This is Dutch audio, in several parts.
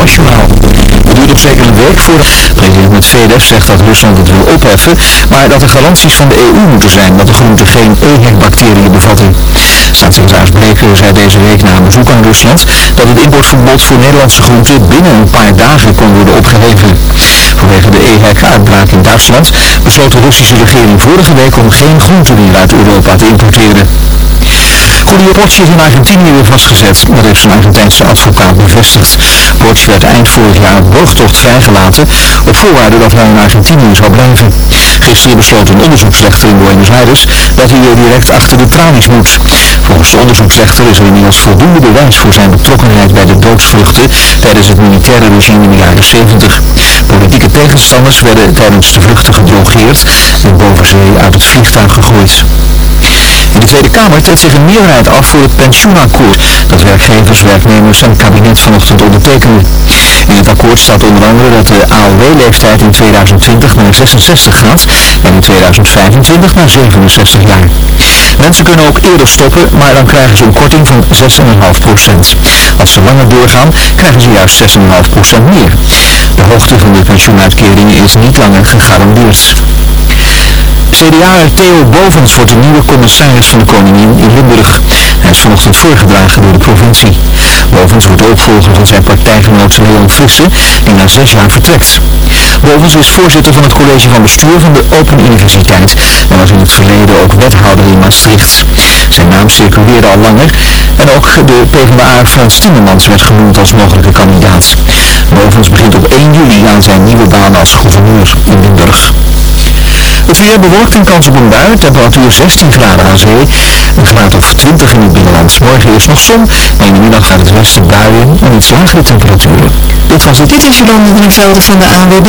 Het duurt nog zeker een week voordat president Medvedev zegt dat Rusland het wil opheffen, maar dat er garanties van de EU moeten zijn dat de groenten geen EHEC-bacteriën bevatten. Staatssecretaris Bleker zei deze week na een bezoek aan Rusland dat het importverbod voor Nederlandse groenten binnen een paar dagen kon worden opgeheven. Vanwege de EHEC-uitbraak in Duitsland besloot de Russische regering vorige week om geen groenten meer uit Europa te importeren. Julio Potts is in Argentinië weer vastgezet. Dat heeft zijn Argentijnse advocaat bevestigd. Potts werd eind vorig jaar op boogtocht vrijgelaten op voorwaarde dat hij in Argentinië zou blijven. Gisteren besloot een onderzoeksrechter in Buenos Aires dat hij weer direct achter de tralies moet. Volgens de onderzoeksrechter is er inmiddels voldoende bewijs voor zijn betrokkenheid bij de doodsvluchten tijdens het militaire regime in de jaren 70. Politieke tegenstanders werden tijdens de vluchten gedrogeerd en boven zee uit het vliegtuig gegooid. In de Tweede Kamer trekt zich een meerderheid af voor het pensioenakkoord dat werkgevers, werknemers en het kabinet vanochtend ondertekenen. In het akkoord staat onder andere dat de AOW-leeftijd in 2020 naar 66 gaat en in 2025 naar 67 jaar. Mensen kunnen ook eerder stoppen, maar dan krijgen ze een korting van 6,5%. Als ze langer doorgaan, krijgen ze juist 6,5% meer. De hoogte van de pensioenuitkering is niet langer gegarandeerd. CDA Theo Bovens wordt de nieuwe commissaris van de Koningin in Limburg. Hij is vanochtend voorgedragen door de provincie. Bovens wordt de opvolger van zijn partijgenoot Leon Frisse, die na zes jaar vertrekt. Bovens is voorzitter van het college van bestuur van de Open Universiteit en was in het verleden ook wethouder in Maastricht. Zijn naam circuleerde al langer en ook de PvdA Frans Timmermans werd genoemd als mogelijke kandidaat. Bovens begint op 1 juli aan zijn nieuwe baan als gouverneur in Limburg. Het weer bewolkt en kans op een bui, temperatuur 16 graden aan zee, een graad of 20 in het binnenland. Morgen is nog zon, maar in de middag uit het westen buien en iets lagere temperaturen. Dit was het. Dit is Jolande van de ANWB.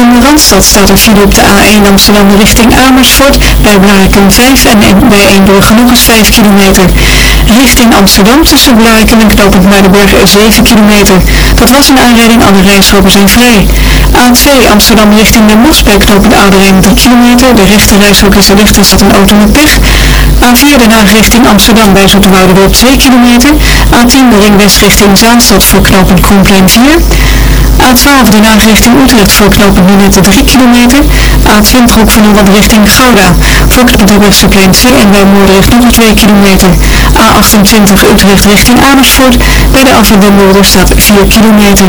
In de Randstad staat er file op de A1 Amsterdam richting Amersfoort, bij Blarikum 5 en bij Eembrugge nog eens 5 kilometer. Richting Amsterdam tussen Blarikum en Knopend Muidenberg 7 kilometer. Dat was een aanrijding, alle rijstroken zijn vrij. A2 Amsterdam richting Den Bosch bij Knopend Oude 3 kilometer. De rechte reishok is er dicht, er zit een auto met pech. A4 Den Haag richting Amsterdam bij Zoeterwoude 2 kilometer. A10 de ringwest richting Zaanstad voor knooppunt Koenplein 4. A12 Den Haag richting Utrecht voor knooppunt Lunette 3 kilometer. A20 Hoek van Holland richting Gouda voor knooppunt Westerplein 2 en bij Moordrecht nog 2 kilometer. A28 Utrecht richting Amersfoort. Bij de afrit staat 4 kilometer.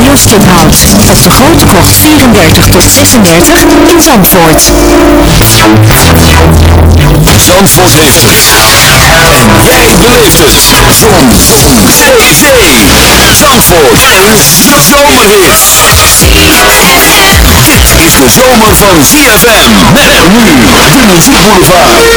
Stimhoud op de grote kocht 34 tot 36 in Zandvoort. Zandvoort heeft het. en Jij beleeft het. Zon. Zee. Zee. Zandvoort. Een zomerhit. Dit is de zomer van ZFM. Met nu de muziekboulevard.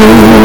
you.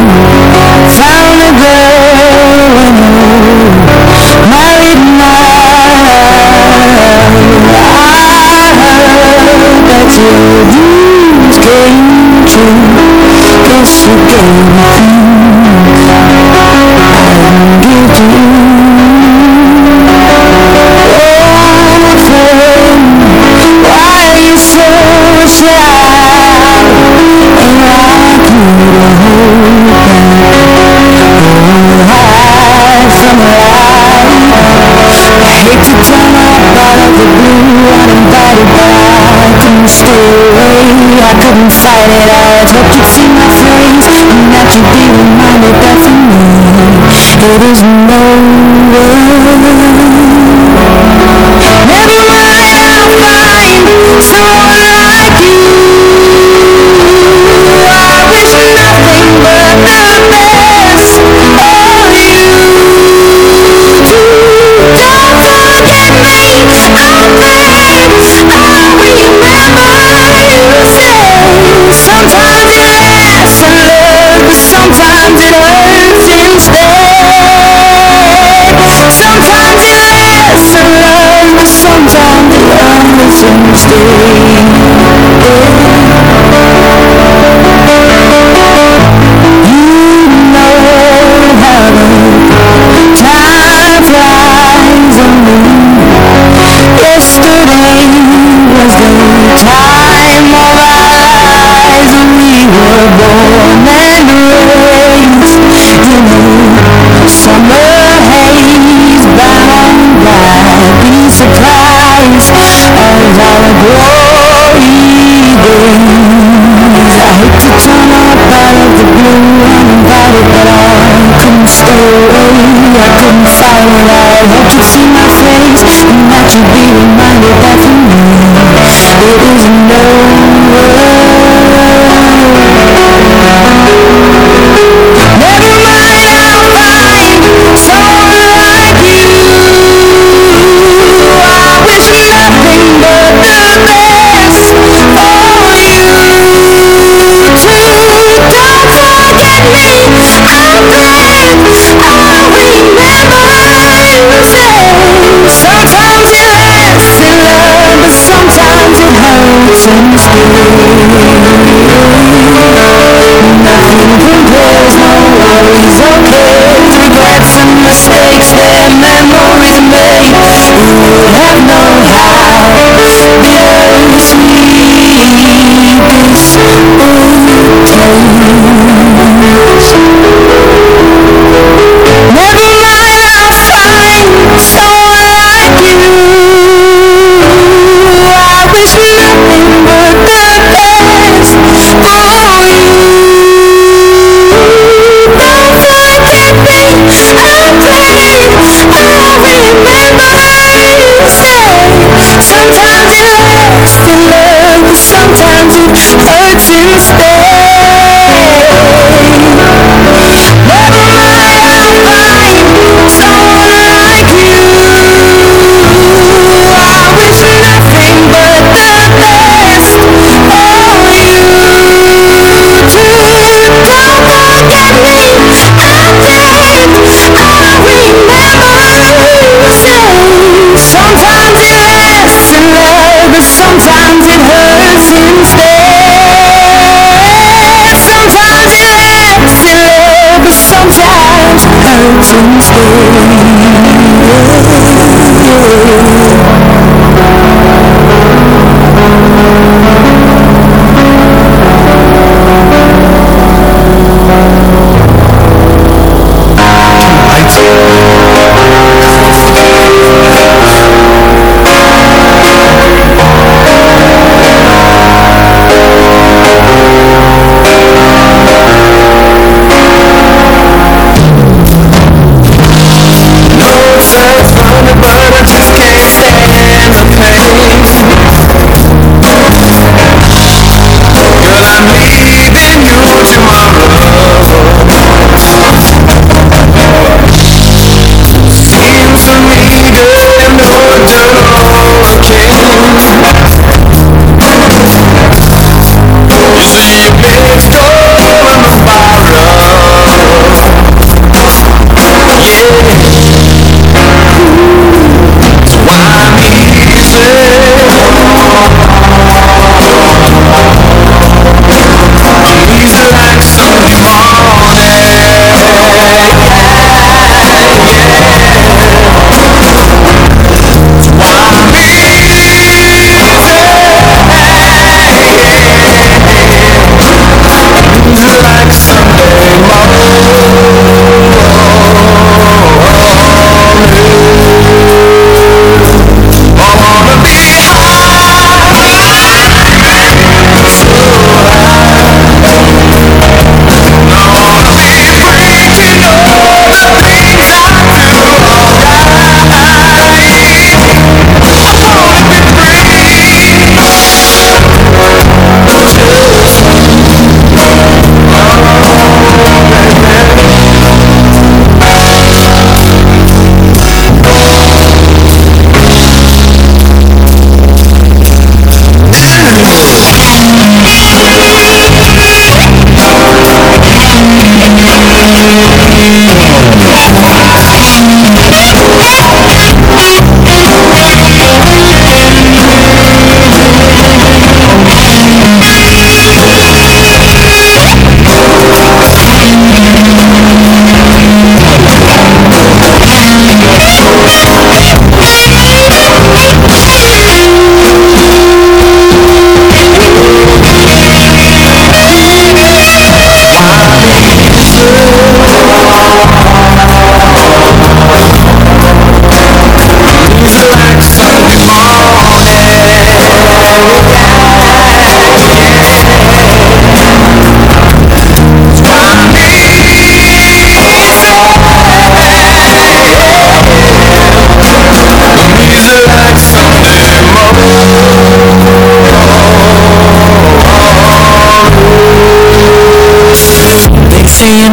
couldn't stay away, I couldn't fight it I hoped you'd see my face And that you'd be reminded that for me it is no over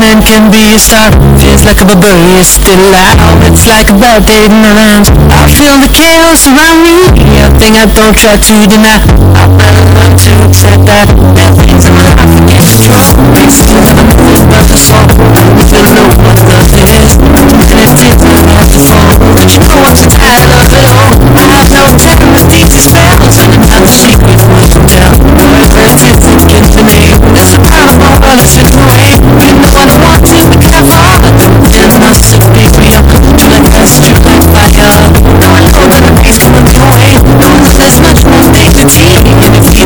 CNN can be a star Feels like a barbarian still out It's like a bad day in my mind I feel the chaos around me. A thing I don't try to deny I better learn to accept that. Are things in my life I can't control. It's still the If you know what love is And it me off the phone But you know I'm tired of it all I have no time to these spells I'm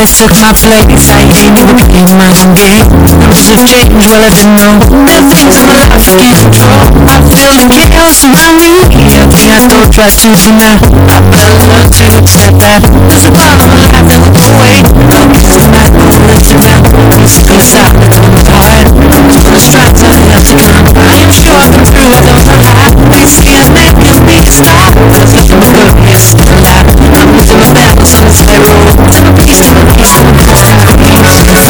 Somebody took my place I ain't never became my own It's a strange religion, things Everything's mine, I can't control I feel the chaos in my room Yeah, I got no questions for I better learn to accept that There's a part of my life that will go away I'm used to my religion now It's gonna stop me from tired I'm gonna stop telling you. to come I am sure I can do it on These high This can't make me stop Cause nothing's gonna be a lie I'm losing my balance in this very room Tell me, tell me, tell me, tell me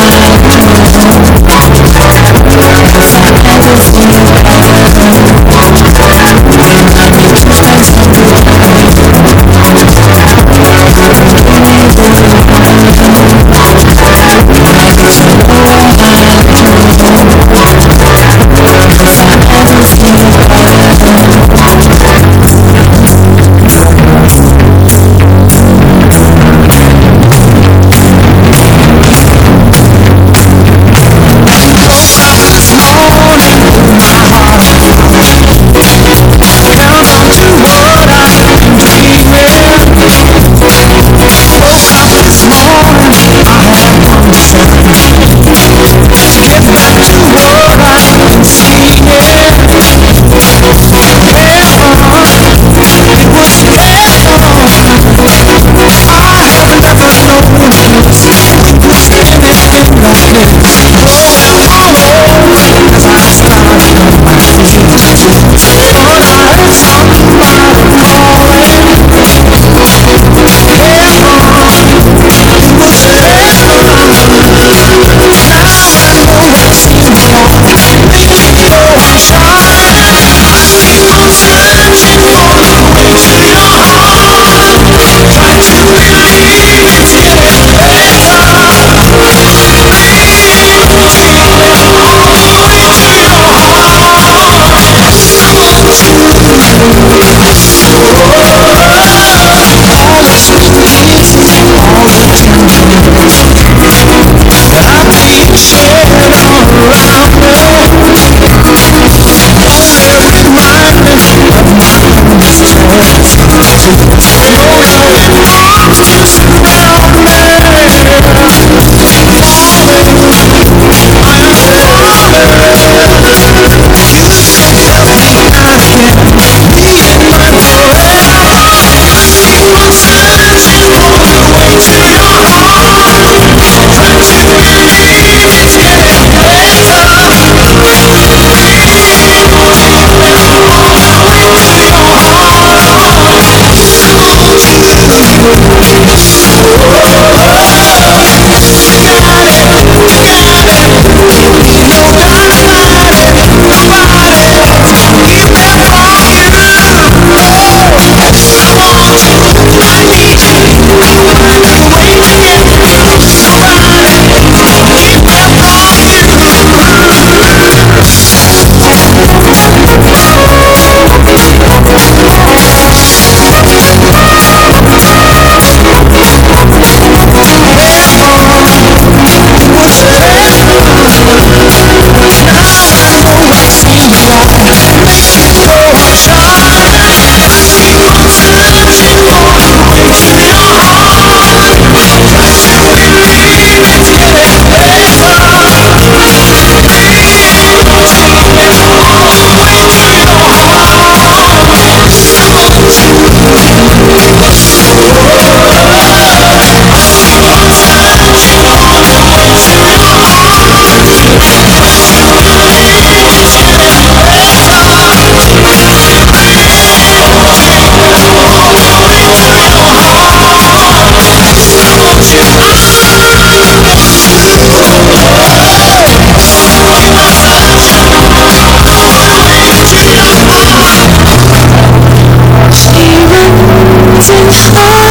Oh.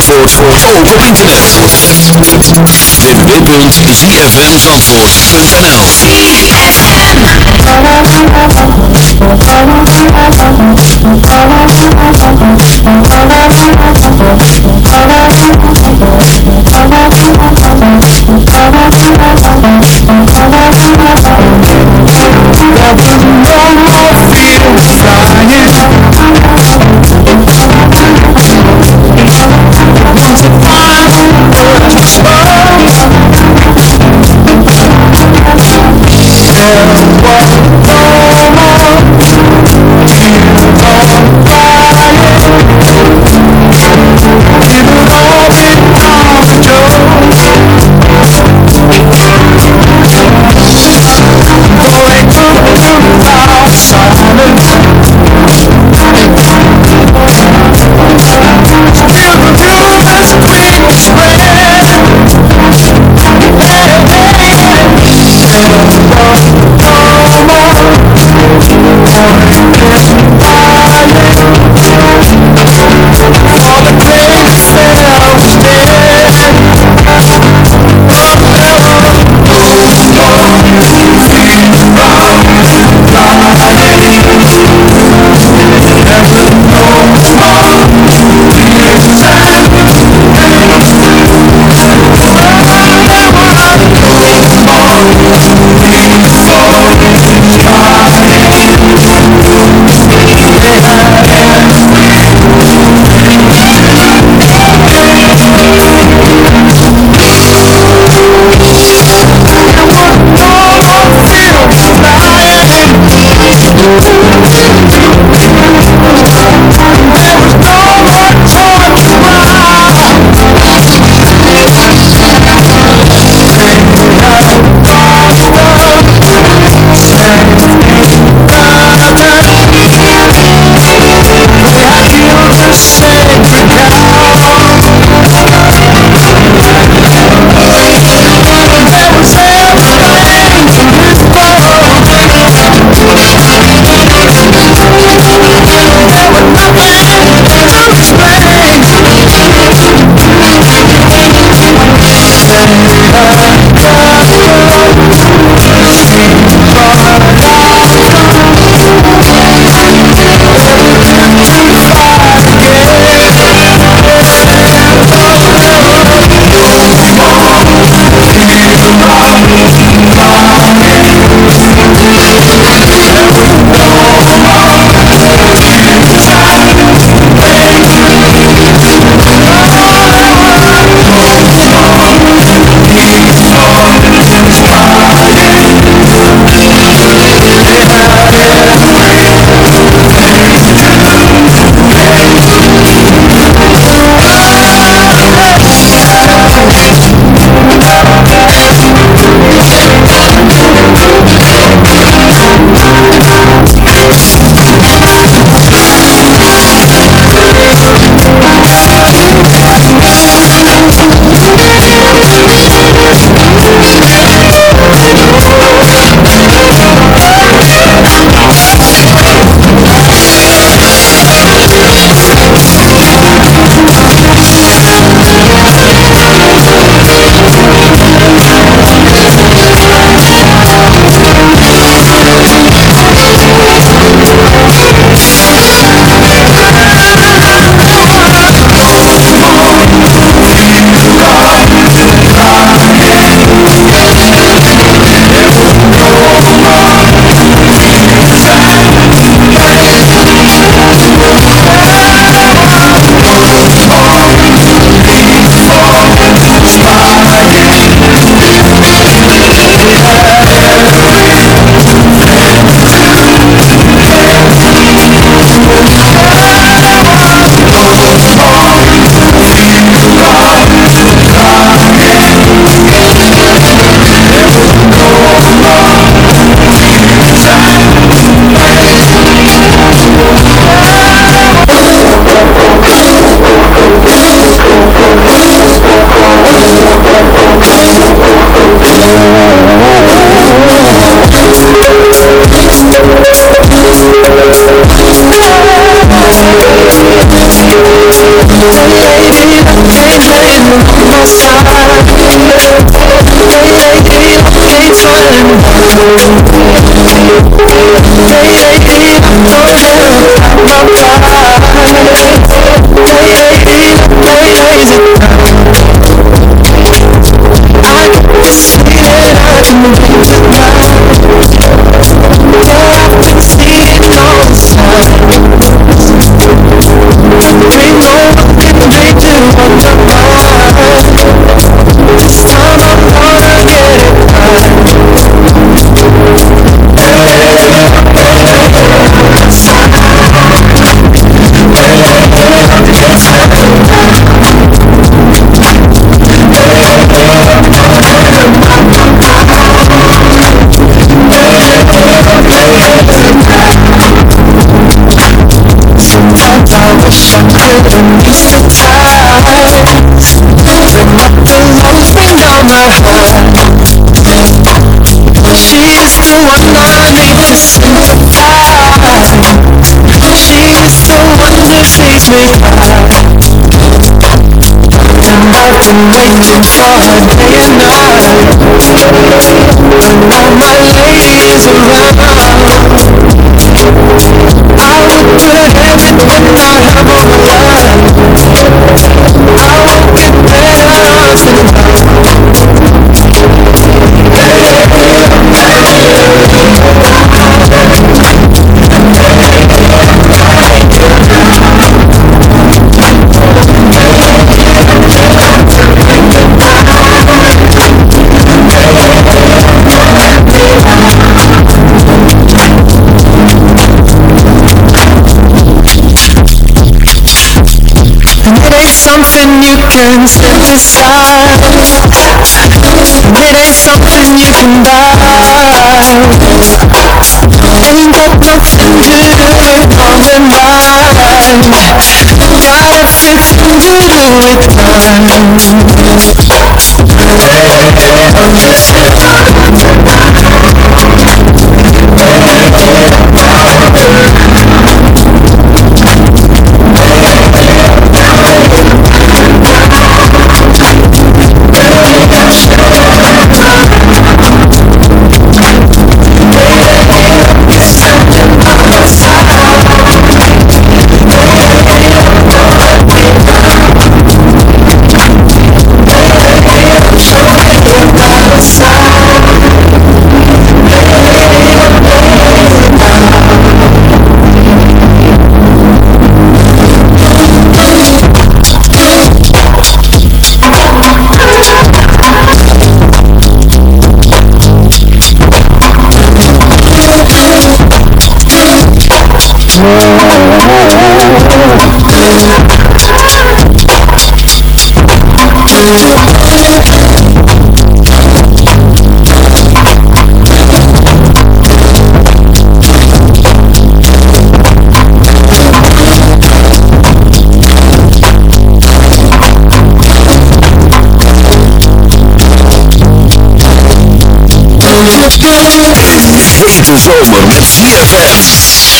Zandvoort voor ook op internet. www.zfmzandvoort.nl ZFM What? Don't All my ladies around synthesize It ain't something you can buy. Ain't got nothing to do with pumping mind Provided fits to do with time I'm just hete zomer met ZFM.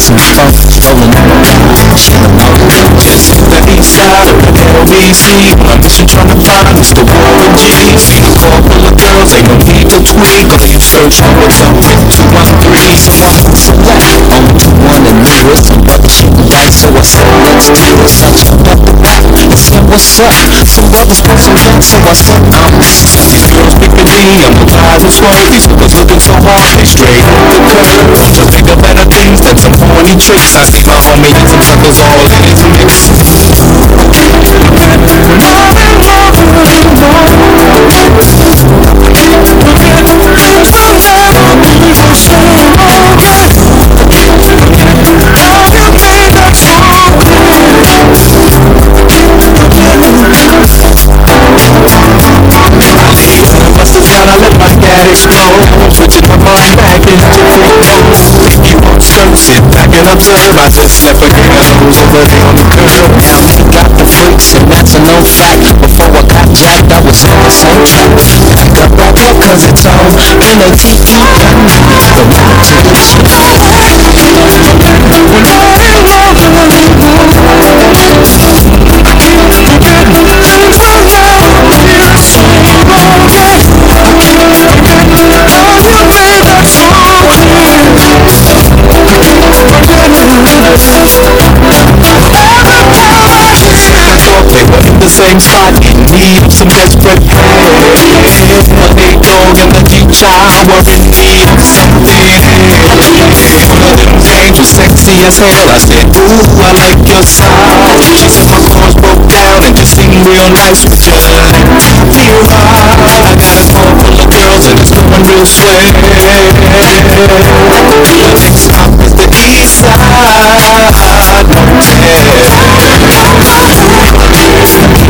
some Just hit the east side of the LBC My mission trying to find is the Warren G See a car full of girls, ain't no need to tweak Gonna hit search on what's up with 213 So I Up Some brothers want some back So I said I'm These girls picking me, I'm the vibe and swerve These boys looking so hard, they straight think of better things. Than some horny tricks I see my homie and some suckers all in his mix makes us whole Switch it up my back into free toes If you want some, sit back and observe I said step again and lose already on the curve Got the freaks and that's a known fact. Before I got jacked I was on the same track Pick up that book cause it's on N-O-T-E and not the one or two When I walk alone in same spot in need of some desperate help They dog and the G-Child were in need of something One of them was sexy as hell. I said, ooh, I like your style. She said my chords broke down and just seemed real nice. Would you let me ride? I got a car full of girls and it's going real swell The next stop is the east side. motel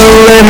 Hallelujah.